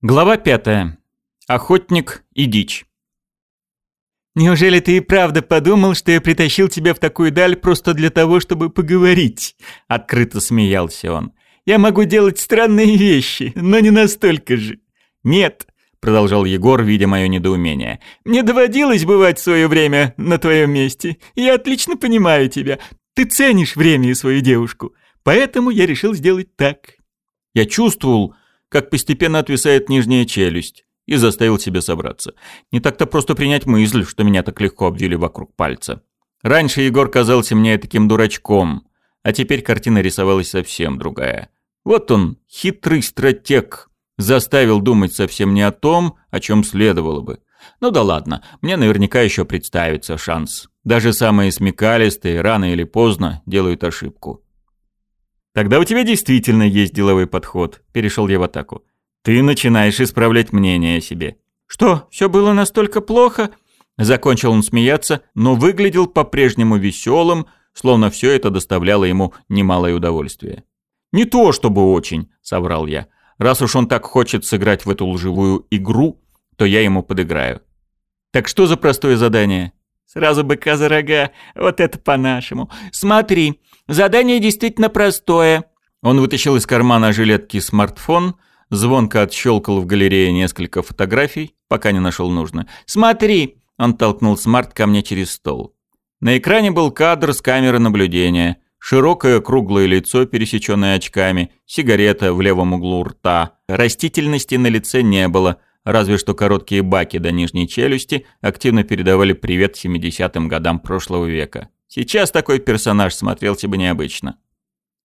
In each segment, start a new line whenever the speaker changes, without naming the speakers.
Глава пятая. Охотник и дичь.
«Неужели ты и правда подумал, что я притащил тебя в такую даль просто для того, чтобы поговорить?» Открыто смеялся он. «Я могу делать странные вещи, но не настолько же». «Нет», — продолжал Егор, видя мое недоумение. «Мне доводилось бывать в свое время на твоем месте. Я отлично понимаю тебя. Ты ценишь время и свою девушку. Поэтому я решил сделать так».
Я чувствовал, как постепенно отвисает нижняя челюсть, и заставил себя собраться. Не так-то просто принять мысль, что меня так легко обвили вокруг пальца. Раньше Егор казался мне таким дурачком, а теперь картина рисовалась совсем другая. Вот он, хитрый стратег, заставил думать совсем не о том, о чем следовало бы. Ну да ладно, мне наверняка еще представится шанс. Даже самые смекалистые рано или поздно делают ошибку. Тогда у тебя действительно есть деловой подход, перешел я в атаку. Ты начинаешь исправлять мнение о себе.
Что, все было настолько плохо?
Закончил он смеяться, но выглядел по-прежнему веселым, словно все это доставляло ему немалое удовольствие. «Не то чтобы очень», — соврал я. «Раз уж он так хочет сыграть в эту лживую игру, то я ему подыграю». «Так что за простое задание?»
«Сразу быка за рога, вот это по-нашему. Смотри, Задание действительно простое».
Он вытащил из кармана жилетки смартфон, звонко отщелкал в галерее несколько фотографий, пока не нашел нужно.
«Смотри!»
– он толкнул смарт ко мне через стол. На экране был кадр с камеры наблюдения. Широкое круглое лицо, пересеченное очками, сигарета в левом углу рта. Растительности на лице не было, разве что короткие баки до нижней челюсти активно передавали привет 70-м годам прошлого века. Сейчас такой персонаж смотрелся бы необычно.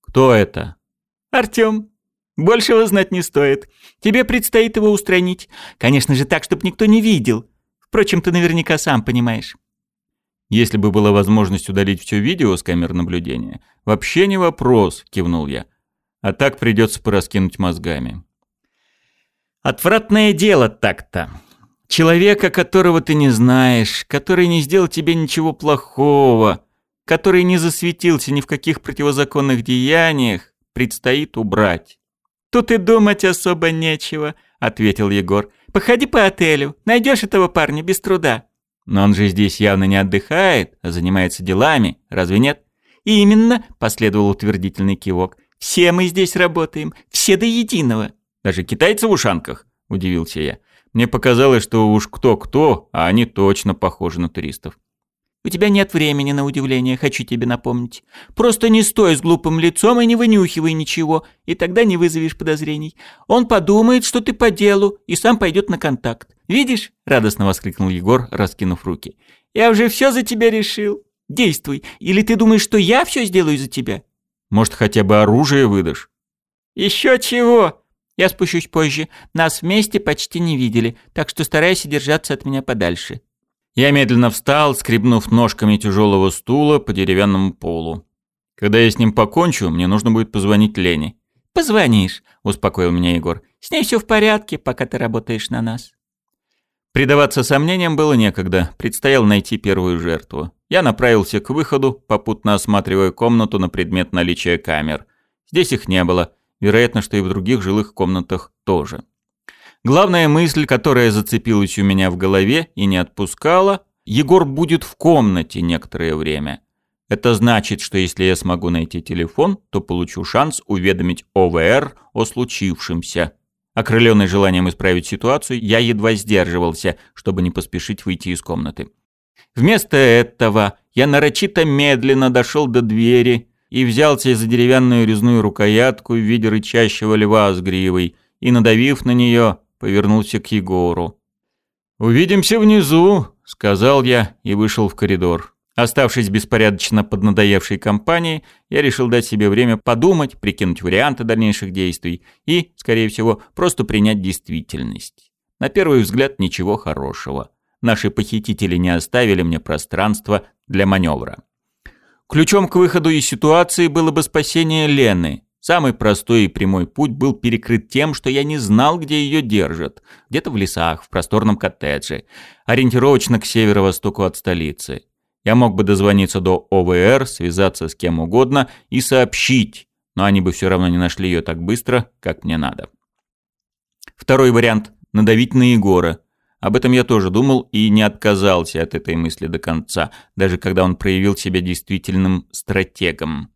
Кто это?
Артём. Большего знать не стоит. Тебе предстоит его устранить. Конечно же так, чтобы никто не видел. Впрочем, ты наверняка сам понимаешь.
Если бы была возможность удалить все видео с камер наблюдения, вообще не вопрос, кивнул я. А так придется пораскинуть мозгами.
Отвратное дело так-то. Человека, которого ты не знаешь, который не сделал тебе ничего плохого, который не засветился ни в каких противозаконных деяниях, предстоит убрать. «Тут и думать особо нечего», — ответил Егор. «Походи по отелю, найдешь этого парня без труда».
«Но он же здесь явно не отдыхает, а занимается делами, разве нет?»
«Именно», — последовал утвердительный кивок. «Все мы здесь работаем, все до единого».
«Даже китайцы в ушанках?» — удивился я. Мне показалось, что уж кто-кто, а они точно похожи на туристов.
У тебя нет времени на удивление, хочу тебе напомнить. Просто не стой с глупым лицом и не вынюхивай ничего, и тогда не вызовешь подозрений. Он подумает, что ты по делу, и сам пойдет на контакт. Видишь?» — радостно воскликнул Егор, раскинув руки. «Я уже все за тебя решил. Действуй. Или ты думаешь, что я все сделаю за тебя?»
«Может, хотя бы оружие выдашь?»
«Еще чего!» «Я спущусь позже. Нас вместе почти не видели, так что старайся держаться от меня подальше».
Я медленно встал, скребнув ножками тяжелого стула по деревянному полу. Когда я с ним покончу, мне нужно будет позвонить Лене.
«Позвонишь», — успокоил меня Егор. «С ней все в порядке, пока ты работаешь на нас».
Предаваться сомнениям было некогда, предстояло найти первую жертву. Я направился к выходу, попутно осматривая комнату на предмет наличия камер. Здесь их не было, вероятно, что и в других жилых комнатах тоже. Главная мысль, которая зацепилась у меня в голове и не отпускала, Егор будет в комнате некоторое время. Это значит, что если я смогу найти телефон, то получу шанс уведомить ОВР о случившемся. Окрыленный желанием исправить ситуацию, я едва сдерживался, чтобы не поспешить выйти из комнаты. Вместо этого я нарочито медленно дошел до двери и взялся за деревянную резную рукоятку в виде рычащего льва с гривой и, надавив на нее, повернулся к Егору. «Увидимся внизу», — сказал я и вышел в коридор. Оставшись беспорядочно под надоевшей компанией, я решил дать себе время подумать, прикинуть варианты дальнейших действий и, скорее всего, просто принять действительность. На первый взгляд ничего хорошего. Наши похитители не оставили мне пространства для маневра. Ключом к выходу из ситуации было бы спасение Лены, Самый простой и прямой путь был перекрыт тем, что я не знал, где ее держат. Где-то в лесах, в просторном коттедже, ориентировочно к северо-востоку от столицы. Я мог бы дозвониться до ОВР, связаться с кем угодно и сообщить, но они бы все равно не нашли ее так быстро, как мне надо. Второй вариант – надавить на Егора. Об этом я тоже думал и не отказался от этой мысли до конца, даже когда он проявил себя действительным стратегом.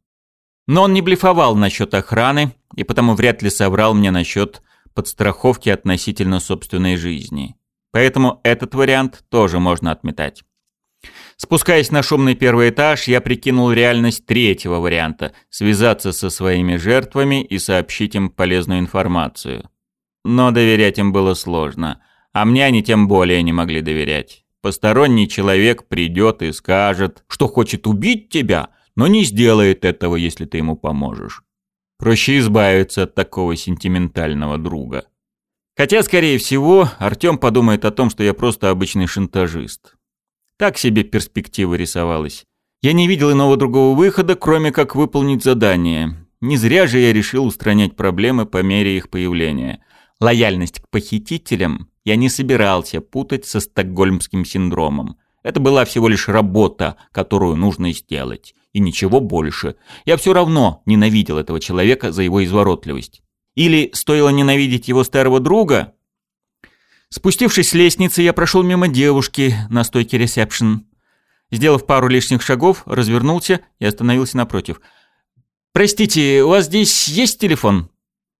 Но он не блефовал насчет охраны, и потому вряд ли соврал мне насчет подстраховки относительно собственной жизни. Поэтому этот вариант тоже можно отметать. Спускаясь на шумный первый этаж, я прикинул реальность третьего варианта – связаться со своими жертвами и сообщить им полезную информацию. Но доверять им было сложно, а мне они тем более не могли доверять. Посторонний человек придет и скажет, что хочет убить тебя, но не сделает этого, если ты ему поможешь. Проще избавиться от такого сентиментального друга. Хотя, скорее всего, Артём подумает о том, что я просто обычный шантажист. Так себе перспектива рисовалась. Я не видел иного другого выхода, кроме как выполнить задание. Не зря же я решил устранять проблемы по мере их появления. Лояльность к похитителям я не собирался путать со стокгольмским синдромом. Это была всего лишь работа, которую нужно сделать. И ничего больше. Я все равно ненавидел этого человека за его изворотливость. Или стоило ненавидеть его старого друга? Спустившись с лестницы, я прошел мимо девушки на стойке ресепшн. Сделав пару лишних шагов, развернулся и остановился напротив. «Простите, у вас здесь есть телефон?»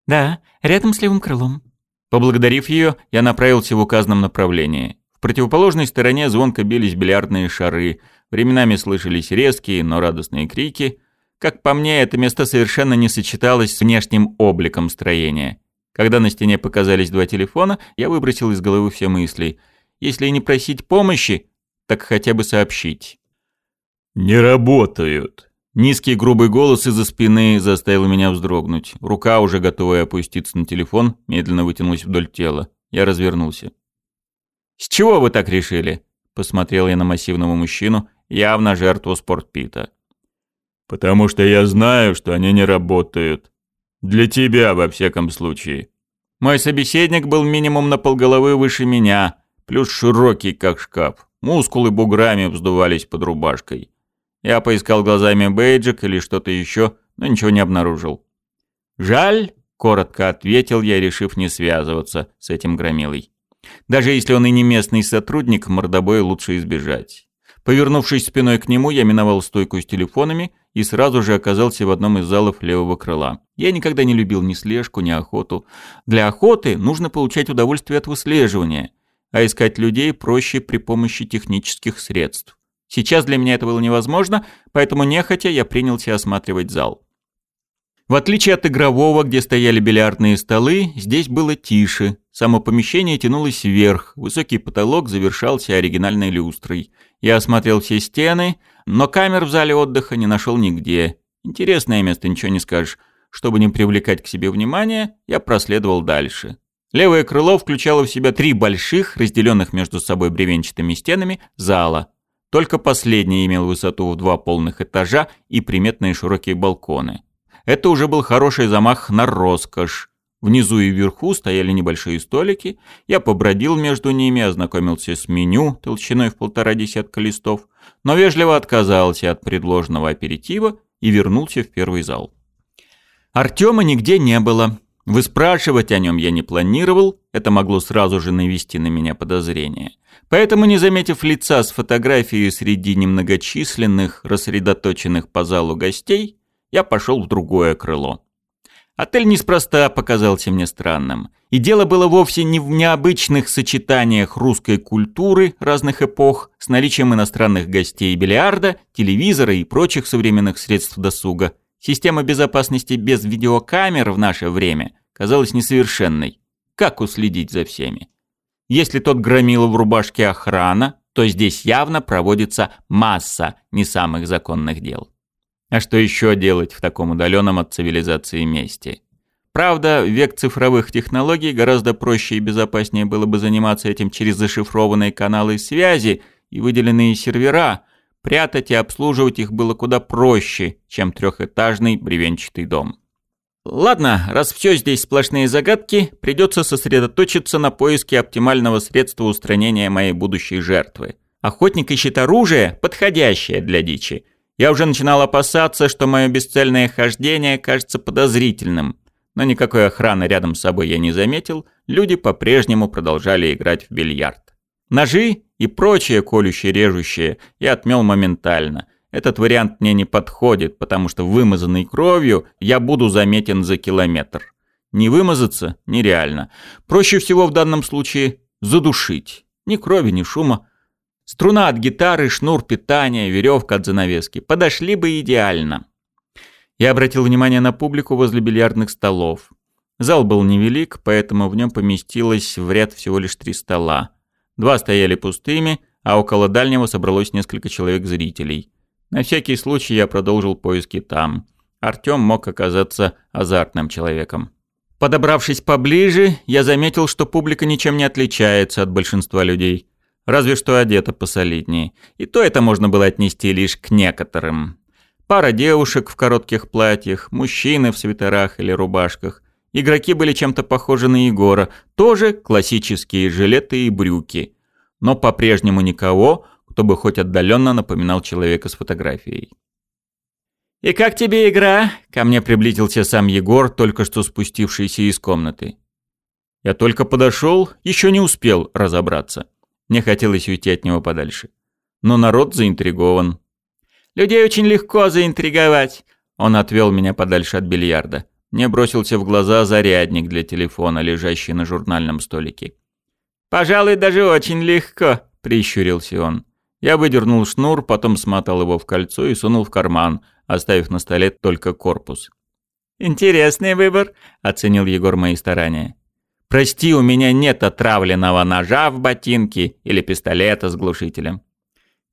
«Да, рядом с левым крылом».
Поблагодарив ее, я направился в указанном направлении. В противоположной стороне звонко бились бильярдные шары, временами слышались резкие, но радостные крики. Как по мне, это место совершенно не сочеталось с внешним обликом строения. Когда на стене показались два телефона, я выбросил из головы все мысли. Если не просить помощи, так хотя бы сообщить. «Не работают!» Низкий грубый голос из-за спины заставил меня вздрогнуть. Рука, уже готовая опуститься на телефон, медленно вытянулась вдоль тела. Я развернулся. «С чего вы так решили?» Посмотрел я на массивного мужчину, явно жертву спортпита. «Потому что я знаю, что они не работают. Для тебя, во всяком случае». Мой собеседник был минимум на полголовы выше меня, плюс широкий, как шкаф. Мускулы буграми вздувались под рубашкой. Я поискал глазами бейджик или что-то еще, но ничего не обнаружил. «Жаль», — коротко ответил я, решив не связываться с этим громилой. Даже если он и не местный сотрудник, мордобоя лучше избежать. Повернувшись спиной к нему, я миновал стойку с телефонами и сразу же оказался в одном из залов левого крыла. Я никогда не любил ни слежку, ни охоту. Для охоты нужно получать удовольствие от выслеживания, а искать людей проще при помощи технических средств. Сейчас для меня это было невозможно, поэтому нехотя я принялся осматривать зал. В отличие от игрового, где стояли бильярдные столы, здесь было тише. Само помещение тянулось вверх, высокий потолок завершался оригинальной люстрой. Я осмотрел все стены, но камер в зале отдыха не нашел нигде. Интересное место, ничего не скажешь. Чтобы не привлекать к себе внимания, я проследовал дальше. Левое крыло включало в себя три больших, разделенных между собой бревенчатыми стенами, зала – только последний имел высоту в два полных этажа и приметные широкие балконы. Это уже был хороший замах на роскошь. Внизу и вверху стояли небольшие столики. Я побродил между ними, ознакомился с меню толщиной в полтора десятка листов, но вежливо отказался от предложенного аперитива и вернулся в первый зал. Артема нигде не было. Выспрашивать о нем я не планировал, это могло сразу же навести на меня подозрения. Поэтому, не заметив лица с фотографией среди немногочисленных, рассредоточенных по залу гостей, я пошел в другое крыло. Отель неспроста показался мне странным. И дело было вовсе не в необычных сочетаниях русской культуры разных эпох с наличием иностранных гостей бильярда, телевизора и прочих современных средств досуга – Система безопасности без видеокамер в наше время казалась несовершенной. Как уследить за всеми? Если тот громил в рубашке охрана, то здесь явно проводится масса не самых законных дел. А что еще делать в таком удаленном от цивилизации месте? Правда, век цифровых технологий гораздо проще и безопаснее было бы заниматься этим через зашифрованные каналы связи и выделенные сервера – Прятать и обслуживать их было куда проще, чем трехэтажный бревенчатый дом. Ладно, раз все здесь сплошные загадки, придется сосредоточиться на поиске оптимального средства устранения моей будущей жертвы. Охотник ищет оружие, подходящее для дичи. Я уже начинал опасаться, что мое бесцельное хождение кажется подозрительным. Но никакой охраны рядом с собой я не заметил, люди по-прежнему продолжали играть в бильярд. Ножи и прочее колющее-режущее я отмел моментально. Этот вариант мне не подходит, потому что вымазанный кровью я буду заметен за километр. Не вымазаться нереально. Проще всего в данном случае задушить. Ни крови, ни шума. Струна от гитары, шнур питания, веревка от занавески. Подошли бы идеально. Я обратил внимание на публику возле бильярдных столов. Зал был невелик, поэтому в нем поместилось в ряд всего лишь три стола. Два стояли пустыми, а около дальнего собралось несколько человек зрителей. На всякий случай я продолжил поиски там. Артём мог оказаться азартным человеком. Подобравшись поближе, я заметил, что публика ничем не отличается от большинства людей. Разве что одета посолиднее. И то это можно было отнести лишь к некоторым. Пара девушек в коротких платьях, мужчины в свитерах или рубашках. Игроки были чем-то похожи на Егора, тоже классические жилеты и брюки. Но по-прежнему никого, кто бы хоть отдаленно напоминал человека с фотографией. «И как тебе игра?» – ко мне приблизился сам Егор, только что спустившийся из комнаты. Я только подошел, еще не успел разобраться. Мне хотелось уйти от него подальше. Но народ заинтригован. Людей очень легко заинтриговать. Он отвел меня подальше от бильярда. Мне бросился в глаза зарядник для телефона, лежащий на журнальном столике. «Пожалуй, даже очень легко», — прищурился он. Я выдернул шнур, потом смотал его в кольцо и сунул в карман, оставив на столе только корпус. «Интересный выбор», — оценил Егор мои старания. «Прости, у меня нет отравленного ножа в ботинке или пистолета с глушителем».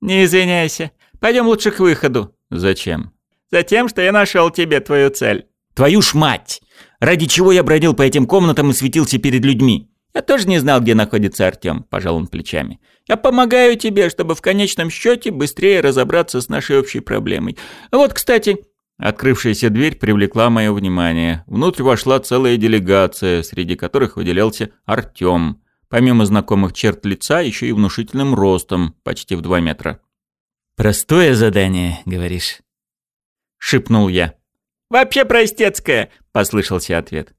«Не извиняйся. Пойдем лучше к выходу». «Зачем?» «Затем, что я нашел тебе твою цель».
«Твою ж мать! Ради чего я бродил по этим комнатам и светился перед людьми?»
«Я тоже не знал, где находится Артём», – пожал он плечами. «Я помогаю тебе, чтобы в конечном счете быстрее разобраться с нашей общей проблемой. Вот, кстати...» Открывшаяся дверь привлекла мое внимание. Внутрь вошла целая делегация, среди которых выделялся Артём. Помимо знакомых черт лица, еще и внушительным ростом, почти в два метра.
«Простое задание, говоришь?» — шепнул я.
«Вообще простецкое!» — послышался ответ.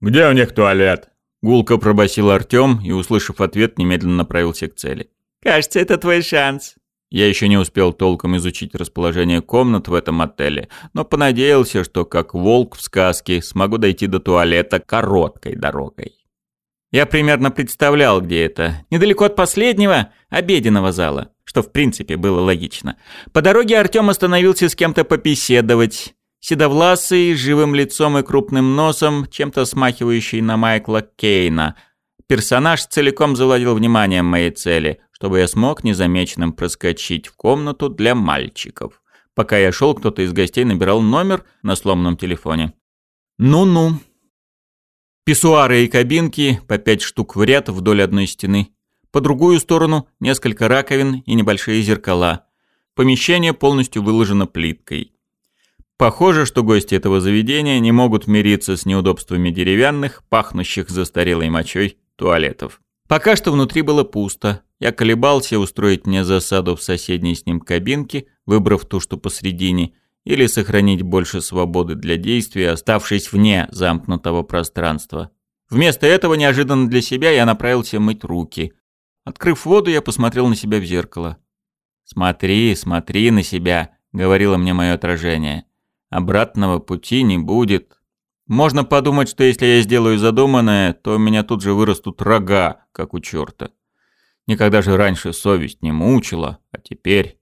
«Где у них туалет?»
— гулко пробасил Артём и, услышав ответ, немедленно направился к цели.
«Кажется, это твой шанс».
Я еще не успел толком изучить расположение комнат в этом отеле, но понадеялся, что, как волк в сказке, смогу дойти до туалета короткой дорогой. Я примерно представлял, где это. Недалеко от последнего, обеденного зала что в принципе было логично. По дороге Артём остановился с кем-то побеседовать. Седовласый, живым лицом и крупным носом, чем-то смахивающий на Майкла Кейна. Персонаж целиком завладел вниманием моей цели, чтобы я смог незамеченным проскочить в комнату для мальчиков. Пока я шел, кто-то из гостей набирал номер на сломанном телефоне. Ну-ну. Писсуары и кабинки, по пять штук в ряд вдоль одной стены. По другую сторону несколько раковин и небольшие зеркала. Помещение полностью выложено плиткой. Похоже, что гости этого заведения не могут мириться с неудобствами деревянных, пахнущих застарелой мочой, туалетов. Пока что внутри было пусто. Я колебался устроить мне засаду в соседней с ним кабинке, выбрав ту, что посредине, или сохранить больше свободы для действия, оставшись вне замкнутого пространства. Вместо этого, неожиданно для себя, я направился мыть руки. Открыв воду, я посмотрел на себя в зеркало. «Смотри, смотри на себя», — говорило мне мое отражение. «Обратного пути не будет. Можно подумать, что если я сделаю задуманное, то у меня тут же вырастут рога, как у черта. Никогда же раньше совесть не мучила, а теперь...»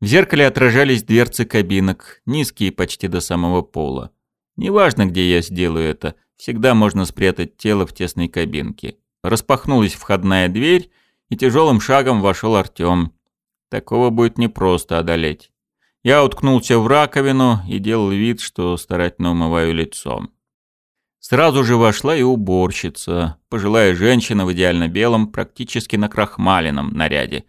В зеркале отражались дверцы кабинок, низкие почти до самого пола. Неважно, где я сделаю это, всегда можно спрятать тело в тесной кабинке. Распахнулась входная дверь, и тяжелым шагом вошел Артем. Такого будет непросто одолеть. Я уткнулся в раковину и делал вид, что старательно умываю лицо. Сразу же вошла и уборщица, пожилая женщина в идеально белом, практически накрахмаленном наряде.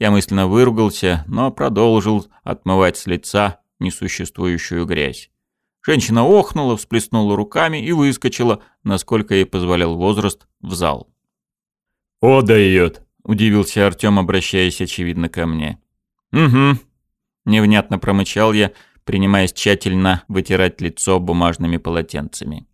Я мысленно выругался, но продолжил отмывать с лица несуществующую грязь. Женщина охнула, всплеснула руками и выскочила, насколько ей позволял возраст, в зал.
«О, дает!»
– удивился Артём, обращаясь, очевидно, ко мне. «Угу», – невнятно промычал я, принимаясь тщательно вытирать лицо бумажными полотенцами.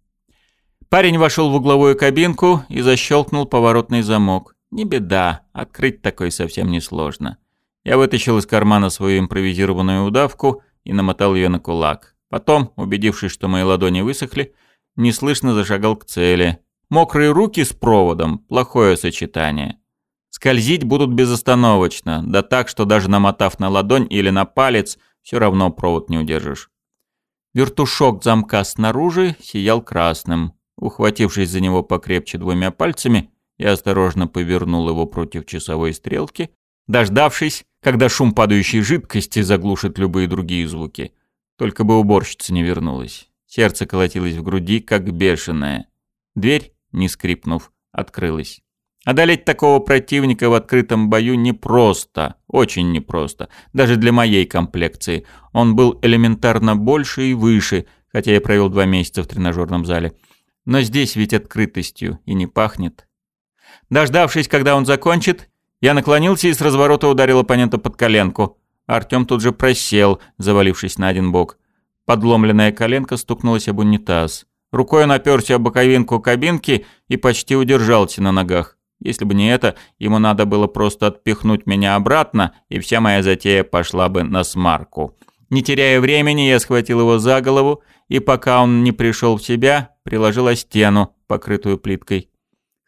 Парень вошел в угловую кабинку и защелкнул поворотный замок. Не беда, открыть такой совсем несложно. Я вытащил из кармана свою импровизированную удавку и намотал ее на кулак. Потом, убедившись, что мои ладони высохли, неслышно зашагал к цели. Мокрые руки с проводом – плохое сочетание. Скользить будут безостановочно, да так, что даже намотав на ладонь или на палец, все равно провод не удержишь. Вертушок замка снаружи сиял красным. Ухватившись за него покрепче двумя пальцами, я осторожно повернул его против часовой стрелки, дождавшись, когда шум падающей жидкости заглушит любые другие звуки. Только бы уборщица не вернулась. Сердце колотилось в груди, как бешеное. Дверь, не скрипнув, открылась. Одолеть такого противника в открытом бою непросто, очень непросто, даже для моей комплекции. Он был элементарно больше и выше, хотя я провел два месяца в тренажерном зале. Но здесь ведь открытостью и не пахнет. Дождавшись, когда он закончит, я наклонился и с разворота ударил оппонента под коленку. Артём тут же просел, завалившись на один бок. Подломленная коленка стукнулась об унитаз. Рукой он оперся о боковинку кабинки и почти удержался на ногах. Если бы не это, ему надо было просто отпихнуть меня обратно, и вся моя затея пошла бы на смарку. Не теряя времени, я схватил его за голову, и пока он не пришел в себя, приложил о стену, покрытую плиткой.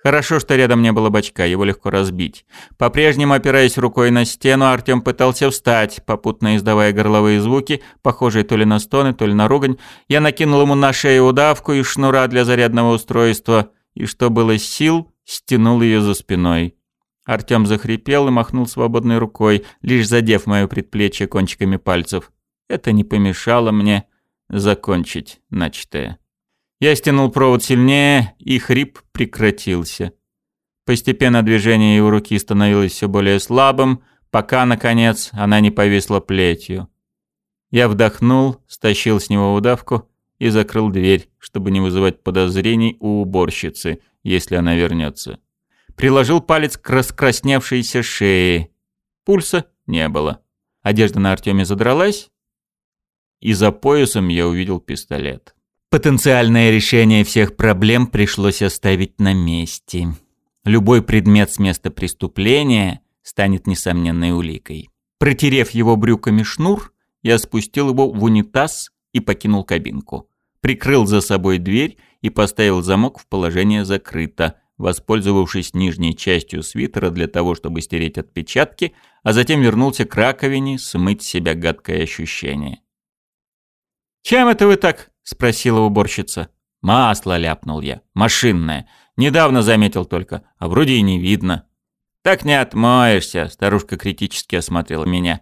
Хорошо, что рядом не было бачка, его легко разбить. По-прежнему опираясь рукой на стену, Артём пытался встать, попутно издавая горловые звуки, похожие то ли на стоны, то ли на ругань. Я накинул ему на шею удавку из шнура для зарядного устройства, и что было сил, стянул ее за спиной. Артём захрипел и махнул свободной рукой, лишь задев моё предплечье кончиками пальцев. Это не помешало мне закончить начатое. Я стянул провод сильнее, и хрип прекратился. Постепенно движение его руки становилось все более слабым, пока, наконец, она не повисла плетью. Я вдохнул, стащил с него удавку и закрыл дверь, чтобы не вызывать подозрений у уборщицы, если она вернется. Приложил палец к раскрасневшейся шее. Пульса не было. Одежда на Артеме задралась, и за поясом я увидел пистолет. Потенциальное решение всех проблем пришлось оставить на месте. Любой предмет с места преступления станет несомненной уликой. Протерев его брюками шнур, я спустил его в унитаз и покинул кабинку прикрыл за собой дверь и поставил замок в положение «закрыто», воспользовавшись нижней частью свитера для того, чтобы стереть отпечатки, а затем вернулся к раковине смыть с себя гадкое ощущение. «Чем это вы так?» — спросила уборщица. «Масло ляпнул я. Машинное. Недавно заметил только, а вроде и не видно». «Так не отмоешься», — старушка критически осмотрела меня.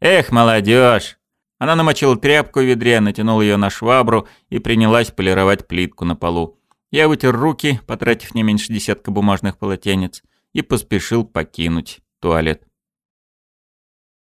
«Эх, молодежь, она намочила тряпку в ведре, натянула ее на швабру и принялась полировать плитку на полу. Я вытер руки, потратив не меньше десятка бумажных полотенец, и поспешил покинуть туалет.